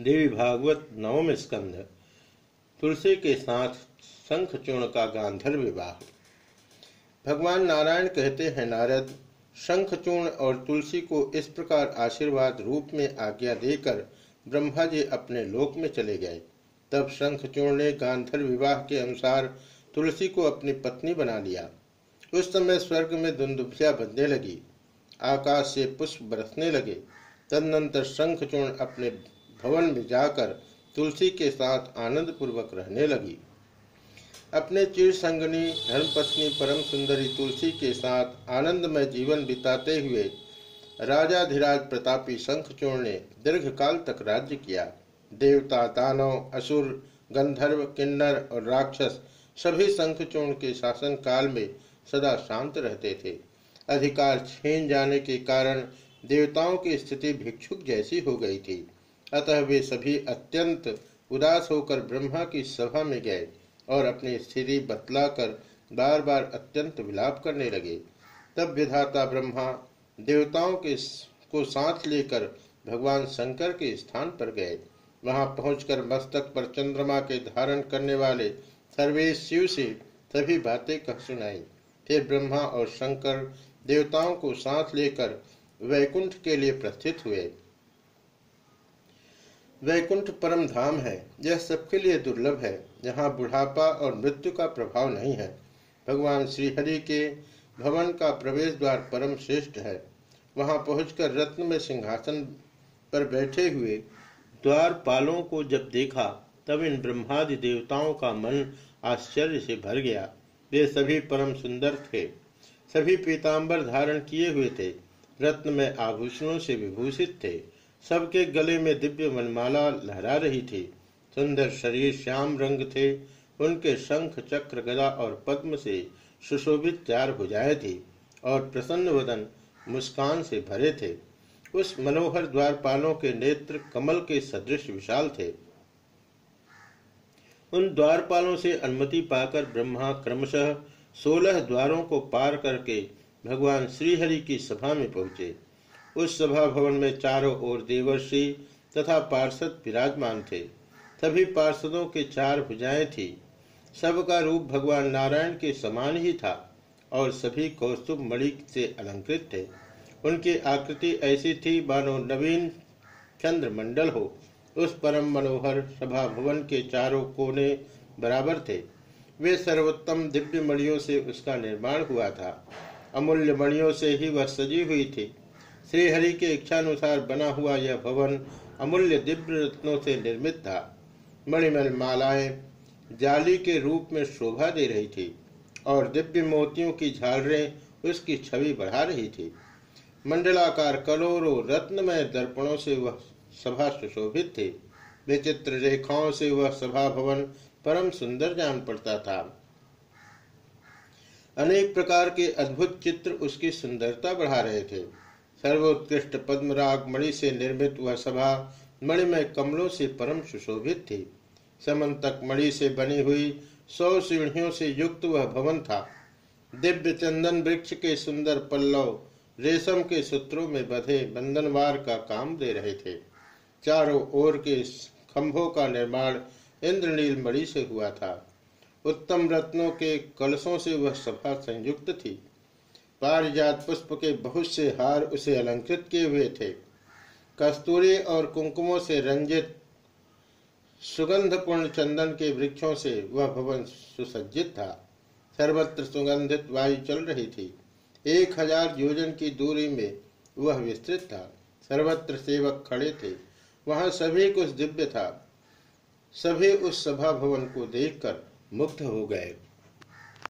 देवी भागवत नवम स्कंध। तुलसी के साथ शंखचूर्ण का गांधर्व विवाह। भगवान नारायण कहते हैं, नारद शंखचूर्ण और तुलसी को इस प्रकार आशीर्वाद रूप में आज्ञा देकर ब्रह्मा जी अपने लोक में चले गए। तब शंखचूर्ण ने गांधर विवाह के अनुसार तुलसी को अपनी पत्नी बना लिया। उस समय स्वर्ग में दुंदुभिया बनने लगी। आकाश से पुष्प बरसने लगे। तदनंतर शंखचूर्ण अपने भवन में जाकर तुलसी के साथ आनंद पूर्वक रहने लगी। अपने चिर संगनी धर्मपत्नी परम सुंदरी तुलसी के साथ आनंदमय जीवन बिताते हुए राजाधिराज प्रतापी शंखचूर्ण ने दीर्घ काल तक राज्य किया। देवता, दानव, असुर, गंधर्व, किन्नर और राक्षस सभी शंखचूर्ण के शासन काल में सदा शांत रहते थे। अधिकार छीन जाने के कारण देवताओं की स्थिति भिक्षुक जैसी हो गई थी। अतः वे सभी अत्यंत उदास होकर ब्रह्मा की सभा में गए और अपनी स्थिति बतलाकर बार बार अत्यंत विलाप करने लगे। तब विधाता ब्रह्मा देवताओं के को साथ लेकर भगवान शंकर के स्थान पर गए। वहाँ पहुंचकर मस्तक पर चंद्रमा के धारण करने वाले सर्वेश शिव से सभी बातें कह सुनाई। फिर ब्रह्मा और शंकर देवताओं को साथ लेकर वैकुंठ के लिए प्रस्थित हुए। वैकुंठ परम धाम है। यह सबके लिए दुर्लभ है। यहाँ बुढ़ापा और मृत्यु का प्रभाव नहीं है। भगवान श्रीहरि के भवन का प्रवेश द्वार परम श्रेष्ठ है। वहाँ पहुंचकर रत्न में सिंहासन पर बैठे हुए द्वारपालों को जब देखा, तब इन ब्रह्मादि देवताओं का मन आश्चर्य से भर गया। वे सभी परम सुंदर थे। सभी पीताम्बर धारण किए हुए थे। रत्न में आभूषणों से विभूषित थे। सबके गले में दिव्य मनमाला लहरा रही थी। सुंदर शरीर श्याम रंग थे। उनके शंख, चक्र, गदा और पद्म से सुशोभित चार भुजाएँ थी और प्रसन्न वदन मुस्कान से भरे थे। उस मनोहर द्वारपालों के नेत्र कमल के सदृश विशाल थे। उन द्वारपालों से अनुमति पाकर ब्रह्मा क्रमशः सोलह द्वारों को पार करके भगवान श्रीहरि की सभा में पहुँचे। उस सभा भवन में चारों ओर देवर्षि तथा पार्षद विराजमान थे। सभी पार्षदों के चार भुजाएँ थी। सबका रूप भगवान नारायण के समान ही था और सभी कौस्तुभ मणि से अलंकृत थे। उनकी आकृति ऐसी थी, मानो नवीन चंद्र मंडल हो। उस परम मनोहर सभा भवन के चारों कोने बराबर थे। वे सर्वोत्तम दिव्य मणियों से उसका निर्माण हुआ था। अमूल्य मणियों से ही वह सजी हुई थी। श्रीहरि के इच्छानुसार बना हुआ यह भवन अमूल्य दिव्य रत्नों से निर्मित था। मणिमल मालाएँ जाली के रूप में शोभा दे रही थी और दिव्य मोतियों की झालरें उसकी छवि बढ़ा रही थी। मंडलाकार करोड़ों रत्नमय दर्पणों से वह सभा सुशोभित थे। विचित्र रेखाओं से वह सभा भवन परम सुंदर जान पड़ता था। अनेक प्रकार के अद्भुत चित्र उसकी सुंदरता बढ़ा रहे थे। सर्वोत्कृष्ट पद्मराग मणि से निर्मित वह सभा मणिमय कमलों से परम सुशोभित थी। समन्तक मणि से बनी हुई सौ सीढ़ियों से युक्त वह भवन था। दिव्य चंदन वृक्ष के सुंदर पल्लव रेशम के सूत्रों में बधे बंधनवार का काम दे रहे थे। चारों ओर के खंभों का निर्माण इंद्रनील मणि से हुआ था। उत्तम रत्नों के कलशों से वह सभा संयुक्त थी। पारिजात पुष्प के बहुत से हार उसे अलंकृत किए हुए थे। कस्तूरी और कुंकुमों से रंजित, सुगंधपूर्ण चंदन के वृक्षों से वह भवन सुसज्जित था। सर्वत्र सुगंधित वायु चल रही थी। एक हज़ार योजन की दूरी में वह विस्तृत था। सर्वत्र सेवक खड़े थे। वहाँ सभी कुछ दिव्य था। सभी उस सभा भवन को देखकर मुक्त हो गए।